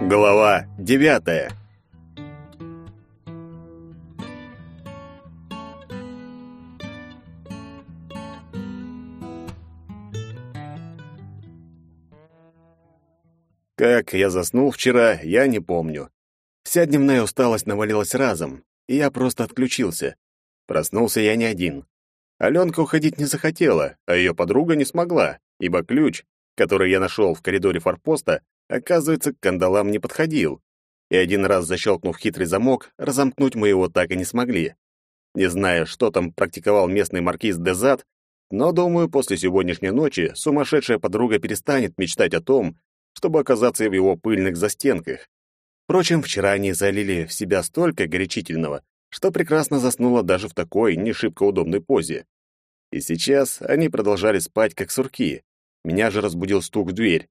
Глава девятая. Как я заснул вчера, я не помню. Вся дневная усталость навалилась разом, и я просто отключился. Проснулся я не один. Аленка уходить не захотела, а ее подруга не смогла, ибо ключ, который я нашел в коридоре форпоста, оказывается, к кандалам не подходил. И один раз защелкнув хитрый замок, разомкнуть мы его так и не смогли. Не знаю, что там практиковал местный маркиз Дезат, но, думаю, после сегодняшней ночи сумасшедшая подруга перестанет мечтать о том, чтобы оказаться в его пыльных застенках. Впрочем, вчера они залили в себя столько горячительного, что прекрасно заснула даже в такой не шибко удобной позе. И сейчас они продолжали спать, как сурки. Меня же разбудил стук в дверь.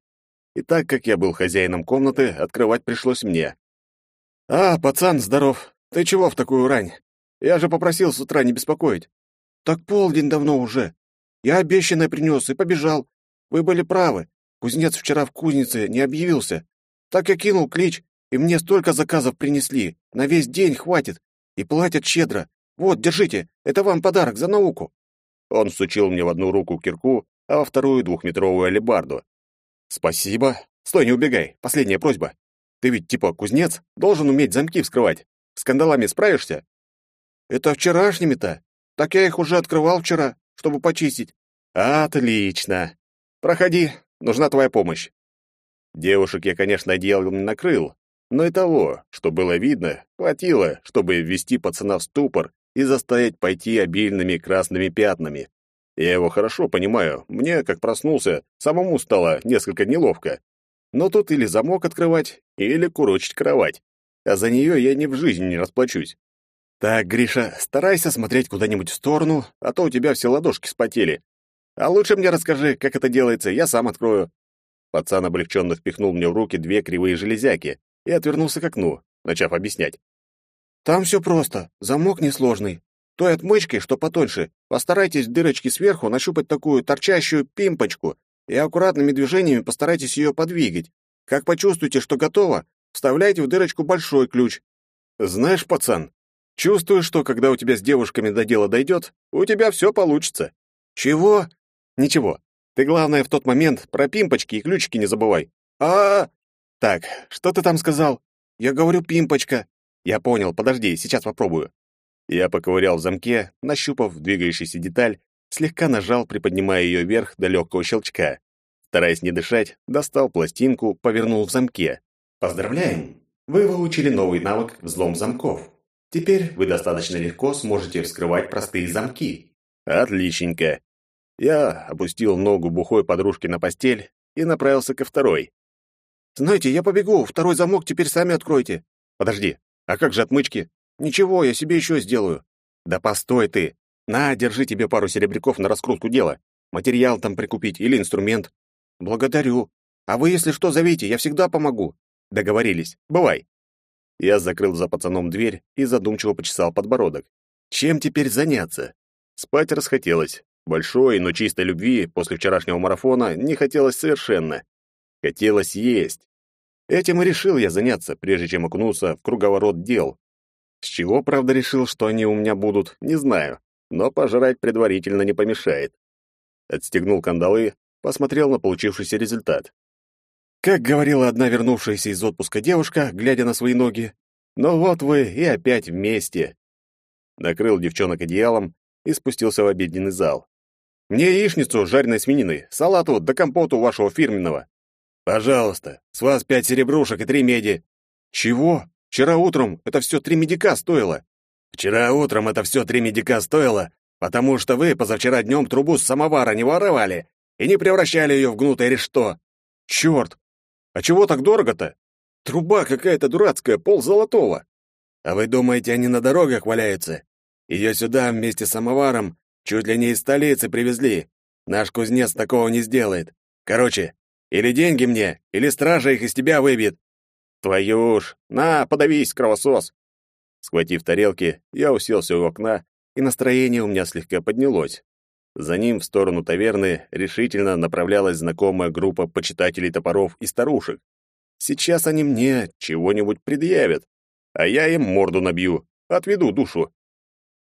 И так как я был хозяином комнаты, открывать пришлось мне. «А, пацан, здоров. Ты чего в такую рань? Я же попросил с утра не беспокоить». «Так полдень давно уже. Я обещанное принес и побежал. Вы были правы. Кузнец вчера в кузнице не объявился. Так я кинул клич, и мне столько заказов принесли. На весь день хватит. И платят щедро. Вот, держите, это вам подарок за науку». Он сучил мне в одну руку кирку, а во вторую двухметровую алебарду. «Спасибо. Стой, не убегай. Последняя просьба. Ты ведь типа кузнец, должен уметь замки вскрывать. С кандалами справишься?» «Это вчерашними-то. Так я их уже открывал вчера, чтобы почистить». «Отлично. Проходи, нужна твоя помощь». Девушек я, конечно, одеялом не накрыл, но и того, что было видно, хватило, чтобы ввести пацана в ступор и заставить пойти обильными красными пятнами. Я его хорошо понимаю. Мне, как проснулся, самому стало несколько неловко. Но тут или замок открывать, или курочить кровать. А за нее я ни в жизни не расплачусь. Так, Гриша, старайся смотреть куда-нибудь в сторону, а то у тебя все ладошки спотели. А лучше мне расскажи, как это делается, я сам открою. Пацан облегченно впихнул мне в руки две кривые железяки и отвернулся к окну, начав объяснять. Там все просто, замок несложный. Той отмычкой, что потоньше, постарайтесь в дырочке сверху нащупать такую торчащую пимпочку и аккуратными движениями постарайтесь ее подвигать. Как почувствуете, что готово, вставляйте в дырочку большой ключ. Знаешь, пацан, чувствую, что когда у тебя с девушками до дела дойдет, у тебя все получится. Чего? Ничего. Ты, главное, в тот момент про пимпочки и ключики не забывай. А, -а. Так, что ты там сказал? Я говорю пимпочка. Я понял, подожди, сейчас попробую. Я поковырял в замке, нащупав двигающуюся деталь, слегка нажал, приподнимая ее вверх до легкого щелчка. Стараясь не дышать, достал пластинку, повернул в замке. Поздравляем! Вы выучили новый навык «Взлом замков». Теперь вы достаточно легко сможете вскрывать простые замки. Отличненько. Я опустил ногу бухой подружки на постель и направился ко второй. «Знаете, я побегу, второй замок теперь сами откройте». «Подожди, а как же отмычки?» Ничего, я себе еще сделаю. Да постой ты. На, держи тебе пару серебряков на раскрутку дела. Материал там прикупить или инструмент. Благодарю. А вы, если что, зовите, я всегда помогу. Договорились. Бывай. Я закрыл за пацаном дверь и задумчиво почесал подбородок. Чем теперь заняться? Спать расхотелось. Большой, но чистой любви после вчерашнего марафона не хотелось совершенно. Хотелось есть. Этим и решил я заняться, прежде чем окунуться в круговорот дел, с чего, правда, решил, что они у меня будут, не знаю, но пожрать предварительно не помешает. Отстегнул кандалы, посмотрел на получившийся результат. Как говорила одна вернувшаяся из отпуска девушка, глядя на свои ноги, «Ну вот вы и опять вместе». Накрыл девчонок одеялом и спустился в обеденный зал. «Мне яичницу жареной свининой, салату да компоту вашего фирменного». «Пожалуйста, с вас пять серебрушек и три меди». «Чего?» Вчера утром это все три медика стоило. Вчера утром это все три медика стоило, потому что вы позавчера днем трубу с самовара не воровали и не превращали ее в гнутое решето. Черт! А чего так дорого-то? Труба какая-то дурацкая, пол золотого. А вы думаете, они на дорогах валяются? Ее сюда вместе с самоваром чуть ли не из столицы привезли. Наш кузнец такого не сделает. Короче, или деньги мне, или стража их из тебя выбьет. Твою ж! На, подавись, кровосос!» Схватив тарелки, я уселся у окна, и настроение у меня слегка поднялось. За ним в сторону таверны решительно направлялась знакомая группа почитателей топоров и старушек. Сейчас они мне чего-нибудь предъявят, а я им морду набью, отведу душу.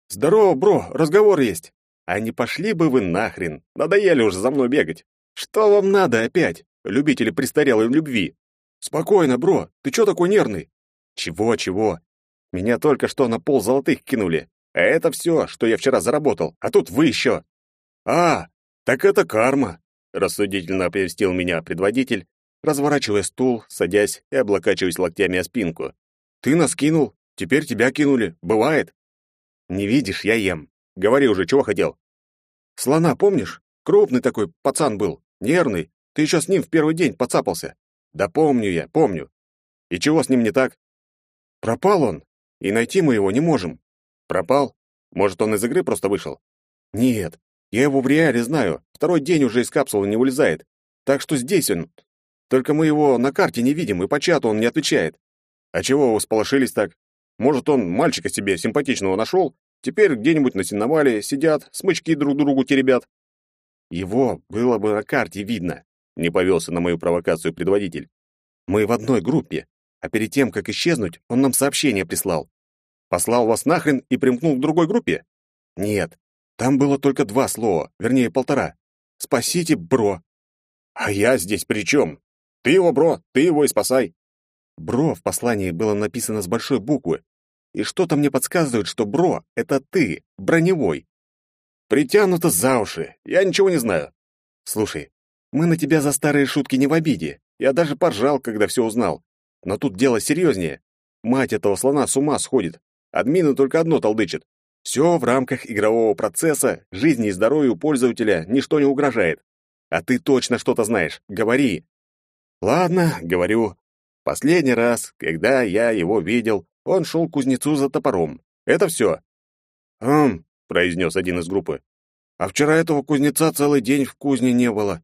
Здорово, бро, разговор есть. А не пошли бы вы нахрен, надоели уже за мной бегать. Что вам надо опять, любители престарелой любви? Спокойно, бро, ты чё такой нервный? Чего, чего? Меня только что на пол золотых кинули. А это все, что я вчера заработал. А тут вы еще. А, так это карма, рассудительно оповестил меня предводитель, разворачивая стул, садясь и облокачиваясь локтями о спинку. Ты нас кинул, теперь тебя кинули. Бывает. Не видишь, я ем. Говори уже, чего хотел. Слона помнишь? Крупный такой пацан был, нервный. Ты еще с ним в первый день подцапался. Да помню я, помню. И чего с ним не так? Пропал он, и найти мы его не можем. Пропал? Может, он из игры просто вышел? Нет, я его в реале знаю. Второй день уже из капсулы не вылезает. Так что здесь он. Только мы его на карте не видим, и по чату он не отвечает. А чего вы сполошились так? Может, он мальчика себе симпатичного нашел, теперь где-нибудь на сеновале сидят, смычки друг другу теребят. Его было бы на карте видно, не повелся на мою провокацию предводитель. Мы в одной группе, а перед тем, как исчезнуть, он нам сообщение прислал. Послал вас нахрен и примкнул к другой группе? Нет, там было только два слова, вернее, полтора. Спасите, бро. А я здесь при чем? Ты его, бро, ты его и спасай. Бро в послании было написано с большой буквы. И что-то мне подсказывает, что бро — это ты, броневой. Притянуто за уши. Я ничего не знаю. Слушай, мы на тебя за старые шутки не в обиде. Я даже поржал, когда все узнал. Но тут дело серьезнее. Мать этого слона с ума сходит. Админы только одно толдычат. Все в рамках игрового процесса, жизни и здоровью пользователя ничто не угрожает. А ты точно что-то знаешь. Говори. Ладно, говорю. Последний раз, когда я его видел, он шел к кузнецу за топором. Это все. «Хм», — произнес один из группы. «А вчера этого кузнеца целый день в кузне не было.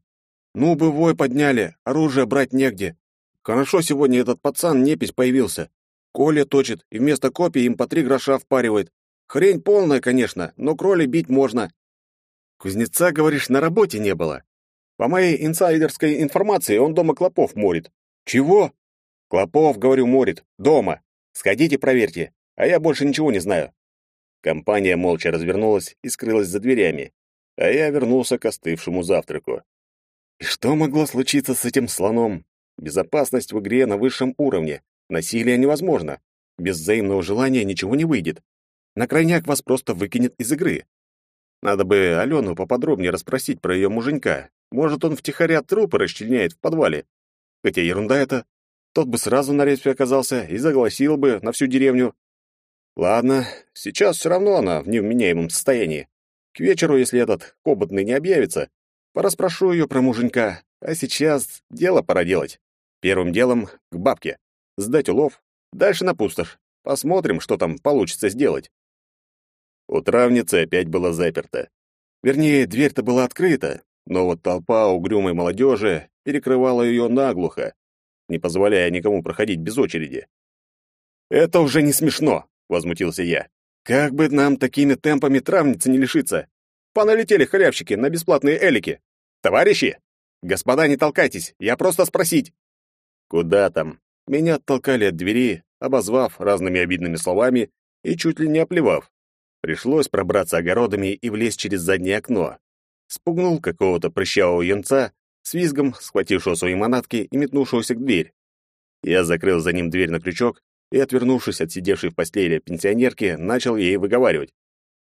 Ну, бы вой подняли, оружие брать негде. Хорошо сегодня этот пацан непись появился. Коля точит, и вместо копий им по три гроша впаривает. Хрень полная, конечно, но кроли бить можно. Кузнеца, говоришь, на работе не было. По моей инсайдерской информации, он дома клопов морит. Чего? Клопов, говорю, морит. Дома. Сходите, проверьте. А я больше ничего не знаю. Компания молча развернулась и скрылась за дверями, а я вернулся к остывшему завтраку. Что могло случиться с этим слоном? Безопасность в игре на высшем уровне. Насилие невозможно. Без взаимного желания ничего не выйдет. На крайняк вас просто выкинет из игры. Надо бы Алену поподробнее расспросить про ее муженька. Может, он втихаря трупы расчленяет в подвале. Хотя ерунда это тот бы сразу на респе оказался и загласил бы на всю деревню. Ладно, сейчас все равно она в невменяемом состоянии. К вечеру, если этот хоботный не объявится, пораспрошу ее про муженька, а сейчас дело пора делать. Первым делом к бабке. Сдать улов, дальше на пустошь. Посмотрим, что там получится сделать. У травницы опять была заперта. Вернее, дверь-то была открыта, но вот толпа угрюмой молодежи перекрывала ее наглухо, не позволяя никому проходить без очереди. «Это уже не смешно!» — возмутился я. «Как бы нам такими темпами травницы не лишиться? Поналетели халявщики на бесплатные элики! Товарищи! Господа, не толкайтесь, я просто спросить!» «Куда там?» Меня оттолкали от двери, обозвав разными обидными словами и чуть ли не оплевав. Пришлось пробраться огородами и влезть через заднее окно. Спугнул какого-то прыщавого юнца, с визгом схватившего свои манатки и метнувшегося к дверь. Я закрыл за ним дверь на крючок и, отвернувшись от сидевшей в постели пенсионерки, начал ей выговаривать.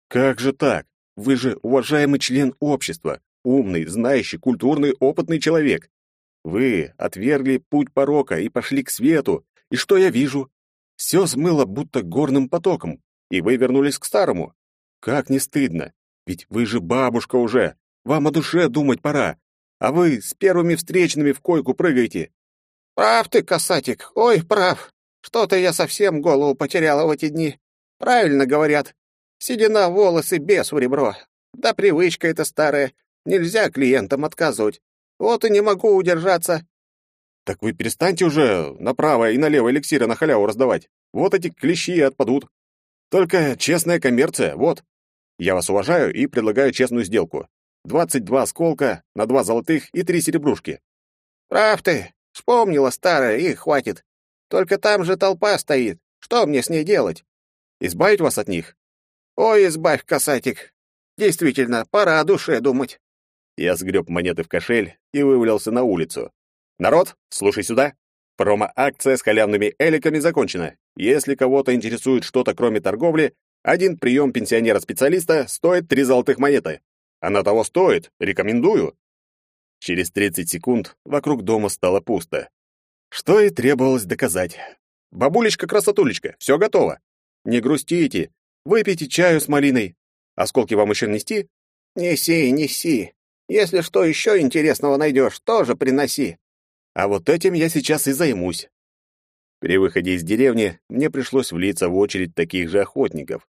«Как же так? Вы же уважаемый член общества, умный, знающий, культурный, опытный человек. Вы отвергли путь порока и пошли к свету, и что я вижу? Все смыло будто горным потоком, и вы вернулись к старому. Как не стыдно, ведь вы же бабушка уже, вам о душе думать пора, а вы с первыми встречными в койку прыгаете. Прав ты, касатик, ой, прав. Что-то я совсем голову потеряла в эти дни. Правильно говорят. Седина волосы без в ребро. Да привычка эта старая. Нельзя клиентам отказывать. Вот и не могу удержаться. Так вы перестаньте уже направо и налево эликсиры на халяву раздавать. Вот эти клещи отпадут. Только честная коммерция, вот. Я вас уважаю и предлагаю честную сделку. Двадцать два осколка на два золотых и три серебрушки. Прав ты. Вспомнила старая, и хватит. Только там же толпа стоит. Что мне с ней делать? Избавить вас от них? Ой, избавь, касатик. Действительно, пора о душе думать. Я сгреб монеты в кошель и вывалился на улицу. Народ, слушай сюда. Промо-акция с халявными эликами закончена. Если кого-то интересует что-то кроме торговли, один прием пенсионера-специалиста стоит три золотых монеты. Она того стоит, рекомендую. Через 30 секунд вокруг дома стало пусто. Что и требовалось доказать. Бабулечка-красотулечка, все готово. Не грустите, выпейте чаю с малиной. Осколки вам еще нести? Неси, неси. Если что еще интересного найдешь, тоже приноси. А вот этим я сейчас и займусь. При выходе из деревни мне пришлось влиться в очередь таких же охотников.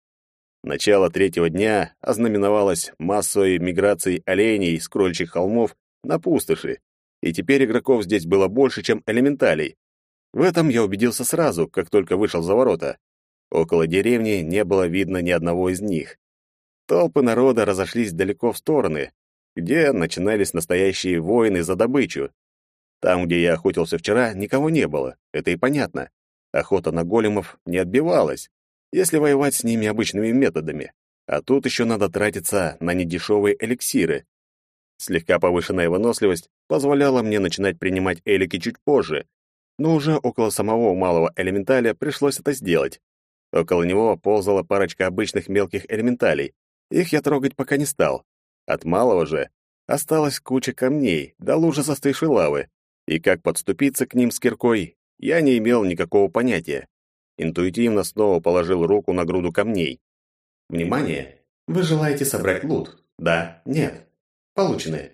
Начало третьего дня ознаменовалось массовой миграцией оленей с крольчих холмов на пустоши, и теперь игроков здесь было больше, чем элементалей. В этом я убедился сразу, как только вышел за ворота. Около деревни не было видно ни одного из них. Толпы народа разошлись далеко в стороны, где начинались настоящие войны за добычу. Там, где я охотился вчера, никого не было, это и понятно. Охота на големов не отбивалась, если воевать с ними обычными методами. А тут еще надо тратиться на недешевые эликсиры. Слегка повышенная выносливость позволяла мне начинать принимать элики чуть позже, но уже около самого малого элементаля пришлось это сделать. Около него ползала парочка обычных мелких элементалей. Их я трогать пока не стал, от малого же осталась куча камней да лужа застывшей лавы, и как подступиться к ним с киркой, я не имел никакого понятия. Интуитивно снова положил руку на груду камней. Внимание! Вы желаете собрать лут? Да, нет. Получены.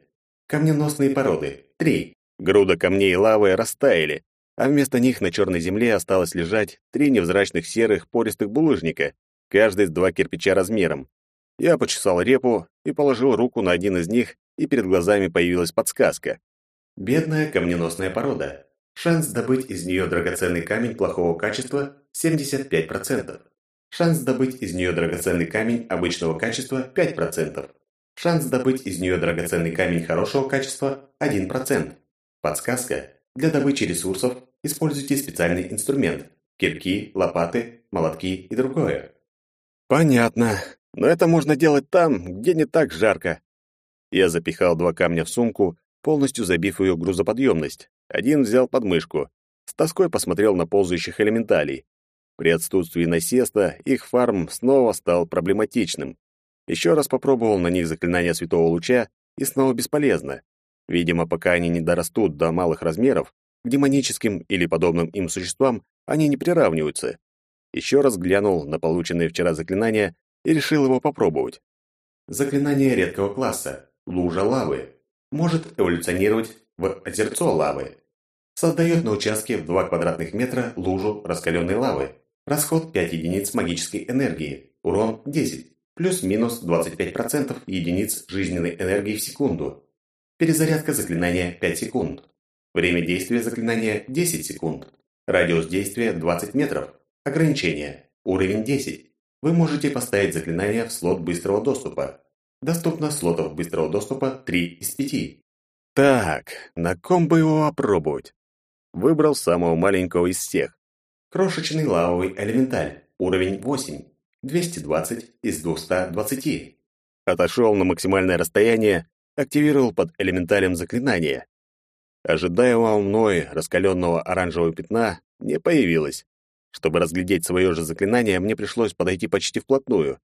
Камненосные породы. Три. Груда камней и лавы растаяли, а вместо них на черной земле осталось лежать три невзрачных серых пористых булыжника, каждый с два кирпича размером. Я почесал репу и положил руку на один из них, и перед глазами появилась подсказка. Бедная камненосная порода. Шанс добыть из нее драгоценный камень плохого качества 75%. Шанс добыть из нее драгоценный камень обычного качества 5%. Шанс добыть из нее драгоценный камень хорошего качества 1%. Подсказка. Для добычи ресурсов используйте специальный инструмент – кирки, лопаты, молотки и другое. Понятно. Но это можно делать там, где не так жарко. Я запихал два камня в сумку, полностью забив ее грузоподъемность. Один взял под мышку. С тоской посмотрел на ползающих элементалей. При отсутствии насеста их фарм снова стал проблематичным. Еще раз попробовал на них заклинание Святого Луча, и снова бесполезно. Видимо, пока они не дорастут до малых размеров, к демоническим или подобным им существам они не приравниваются. Еще раз глянул на полученные вчера заклинания и решил его попробовать. Заклинание редкого класса «Лужа лавы» может эволюционировать в озерцо лавы. Создает на участке в 2 квадратных метра лужу раскаленной лавы. Расход 5 единиц магической энергии. Урон 10. Плюс-минус 25% единиц жизненной энергии в секунду. Перезарядка заклинания 5 секунд. Время действия заклинания 10 секунд. Радиус действия 20 метров. Ограничение. Уровень 10. Вы можете поставить заклинание в слот быстрого доступа. Доступно слотов быстрого доступа 3 из 5. Так, на ком бы его опробовать? Выбрал самого маленького из всех. Крошечный лавовый элементаль. Уровень 8. 220 из 220. Отошел на максимальное расстояние, активировал под элементалем заклинание. Ожидаемого мной раскаленного оранжевого пятна не появилось. Чтобы разглядеть свое же заклинание, мне пришлось подойти почти вплотную.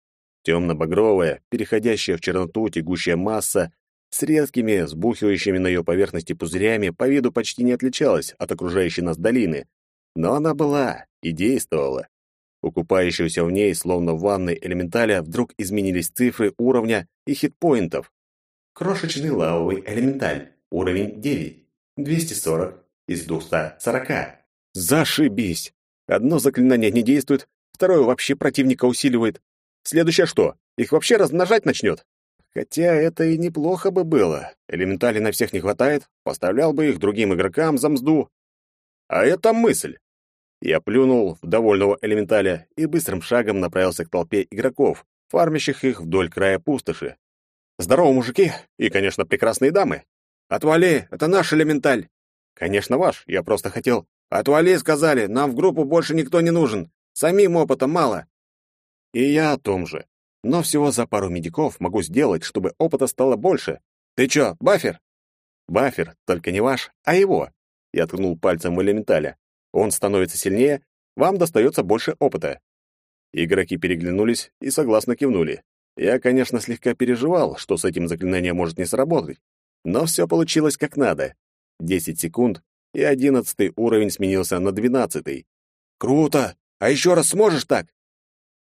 Темно-багровая, переходящая в черноту тягущая масса с редкими, сбухивающими на ее поверхности пузырями, по виду почти не отличалась от окружающей нас долины. Но она была и действовала. У в ней, словно в ванной элементаля, вдруг изменились цифры уровня и хитпоинтов. Крошечный лавовый элементаль. Уровень 9. 240 из 240. Зашибись! Одно заклинание не действует, второе вообще противника усиливает. Следующее что? Их вообще размножать начнет? Хотя это и неплохо бы было. Элементалей на всех не хватает, поставлял бы их другим игрокам за мзду. А это мысль. Я плюнул в довольного элементаля и быстрым шагом направился к толпе игроков, фармящих их вдоль края пустоши. Здорово, мужики, и, конечно, прекрасные дамы. Отвали, это наш элементаль. Конечно, ваш. Я просто хотел... Отвали, сказали. Нам в группу больше никто не нужен. Самим опыта мало. И я о том же. Но всего за пару медиков могу сделать, чтобы опыта стало больше. Ты чё, бафер? Бафер, только не ваш, а его. Я ткнул пальцем в элементаля. Он становится сильнее, вам достается больше опыта. Игроки переглянулись и согласно кивнули. Я, конечно, слегка переживал, что с этим заклинанием может не сработать, но все получилось как надо. Десять секунд, и одиннадцатый уровень сменился на двенадцатый. Круто! А еще раз сможешь так?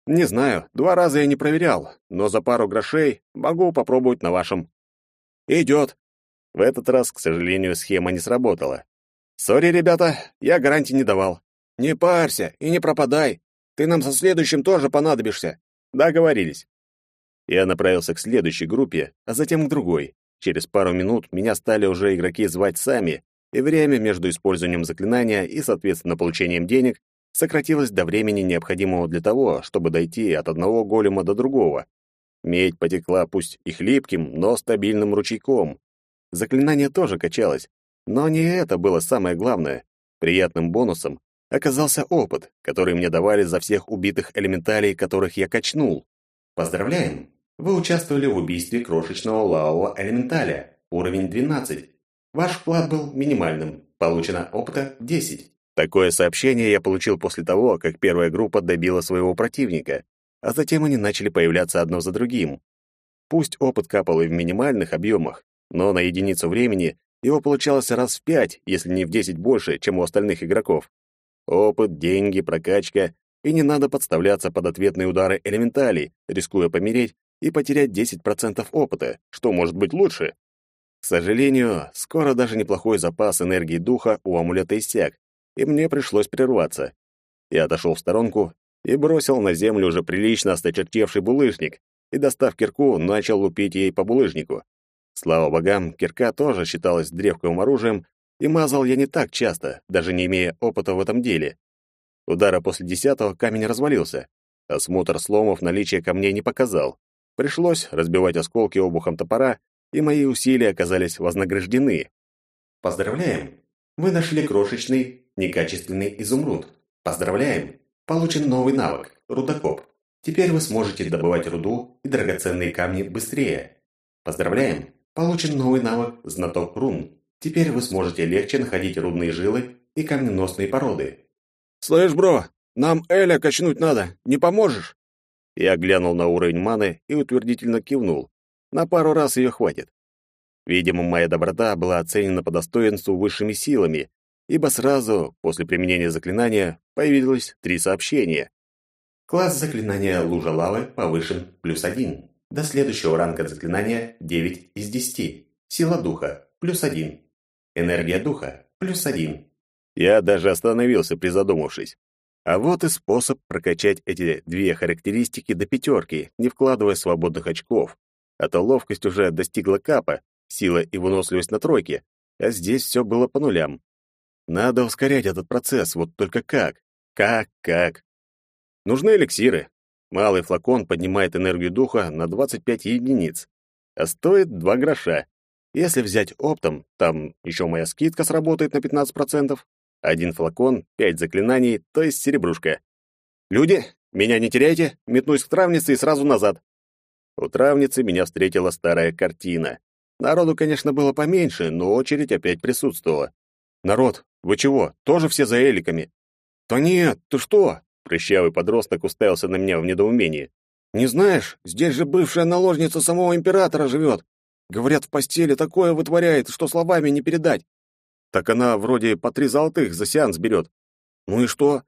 Не знаю, два раза я не проверял, но за пару грошей могу попробовать на вашем. Идет. В этот раз, к сожалению, схема не сработала. Сори, ребята, я гарантии не давал. Не парься и не пропадай. Ты нам со следующим тоже понадобишься. Договорились. Я направился к следующей группе, а затем к другой. Через пару минут меня стали уже игроки звать сами, и время между использованием заклинания и, соответственно, получением денег сократилось до времени, необходимого для того, чтобы дойти от одного голема до другого. Медь потекла пусть и хлипким, но стабильным ручейком. Заклинание тоже качалось, но не это было самое главное. Приятным бонусом оказался опыт, который мне давали за всех убитых элементалей, которых я качнул. Поздравляем! Вы участвовали в убийстве крошечного лавового элементаля, уровень 12. Ваш вклад был минимальным. Получено опыта 10. Такое сообщение я получил после того, как первая группа добила своего противника, а затем они начали появляться одно за другим. Пусть опыт капал и в минимальных объемах, но на единицу времени его получалось раз в пять, если не в десять больше, чем у остальных игроков. Опыт, деньги, прокачка, и не надо подставляться под ответные удары элементалей, рискуя помереть и потерять 10% опыта, что может быть лучше. К сожалению, скоро даже неплохой запас энергии духа у амулета иссяк, и мне пришлось прерваться. Я отошел в сторонку и бросил на землю уже прилично осточертевший булыжник, и, достав кирку, начал лупить ей по булыжнику. Слава богам, кирка тоже считалась древковым оружием, и мазал я не так часто, даже не имея опыта в этом деле. Удара после десятого камень развалился. Осмотр сломов наличия камней не показал. Пришлось разбивать осколки обухом топора, и мои усилия оказались вознаграждены. Поздравляем! Вы нашли крошечный, некачественный изумруд. Поздравляем! Получен новый навык – рудокоп. Теперь вы сможете добывать руду и драгоценные камни быстрее. Поздравляем! Получен новый навык – знаток рун. Теперь вы сможете легче находить рудные жилы и камненосные породы. «Слышь, бро, нам Эля качнуть надо. Не поможешь?» Я глянул на уровень маны и утвердительно кивнул. На пару раз ее хватит. Видимо, моя доброта была оценена по достоинству высшими силами, ибо сразу, после применения заклинания, появилось три сообщения. Класс заклинания «Лужа лавы» повышен плюс один. До следующего ранга заклинания 9 из 10. Сила духа плюс один. Энергия духа плюс один. Я даже остановился, призадумавшись. А вот и способ прокачать эти две характеристики до пятерки, не вкладывая свободных очков. А то ловкость уже достигла капа, сила и выносливость на тройке, а здесь все было по нулям. Надо ускорять этот процесс, вот только как? Как, как? Нужны эликсиры. Малый флакон поднимает энергию духа на 25 единиц, а стоит 2 гроша. Если взять оптом, там еще моя скидка сработает на 15%, один флакон, пять заклинаний, то есть серебрушка. «Люди, меня не теряйте, метнусь к травнице и сразу назад». У травницы меня встретила старая картина. Народу, конечно, было поменьше, но очередь опять присутствовала. «Народ, вы чего, тоже все за эликами?» «Да нет, ты что?» Прыщавый подросток уставился на меня в недоумении. «Не знаешь, здесь же бывшая наложница самого императора живет. Говорят, в постели такое вытворяет, что словами не передать. Так она вроде по три золотых за сеанс берет. Ну и что?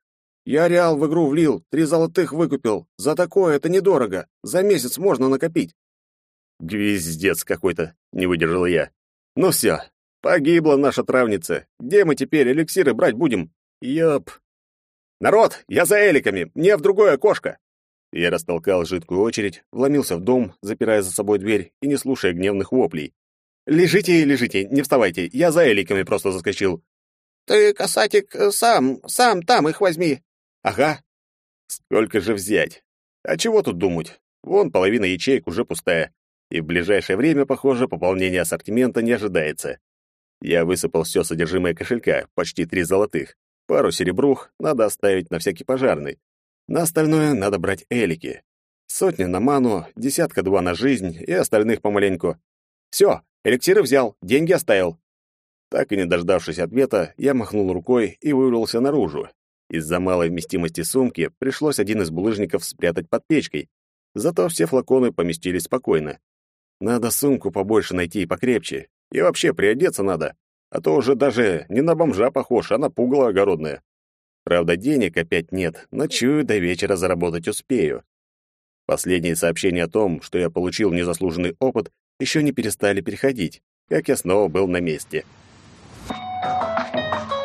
Я реал в игру влил, три золотых выкупил. За такое это недорого. За месяц можно накопить. Гвиздец какой-то, не выдержал я. Ну все, погибла наша травница. Где мы теперь эликсиры брать будем? Ёп. Народ, я за эликами, мне в другое окошко. Я растолкал жидкую очередь, вломился в дом, запирая за собой дверь и не слушая гневных воплей. «Лежите, лежите, не вставайте, я за эликами просто заскочил». «Ты, касатик, сам, сам там их возьми». «Ага». «Сколько же взять? А чего тут думать? Вон половина ячеек уже пустая, и в ближайшее время, похоже, пополнения ассортимента не ожидается. Я высыпал все содержимое кошелька, почти три золотых. Пару серебрух надо оставить на всякий пожарный. На остальное надо брать элики. Сотня на ману, десятка-два на жизнь и остальных помаленьку. Все, эликсиры взял, деньги оставил. Так и не дождавшись ответа, я махнул рукой и вывалился наружу. Из-за малой вместимости сумки пришлось один из булыжников спрятать под печкой. Зато все флаконы поместились спокойно. Надо сумку побольше найти и покрепче. И вообще приодеться надо, а то уже даже не на бомжа похож, а на пугало огородное. Правда, денег опять нет, но чую, до вечера заработать успею. Последние сообщения о том, что я получил незаслуженный опыт, еще не перестали переходить, как я снова был на месте. Thank you.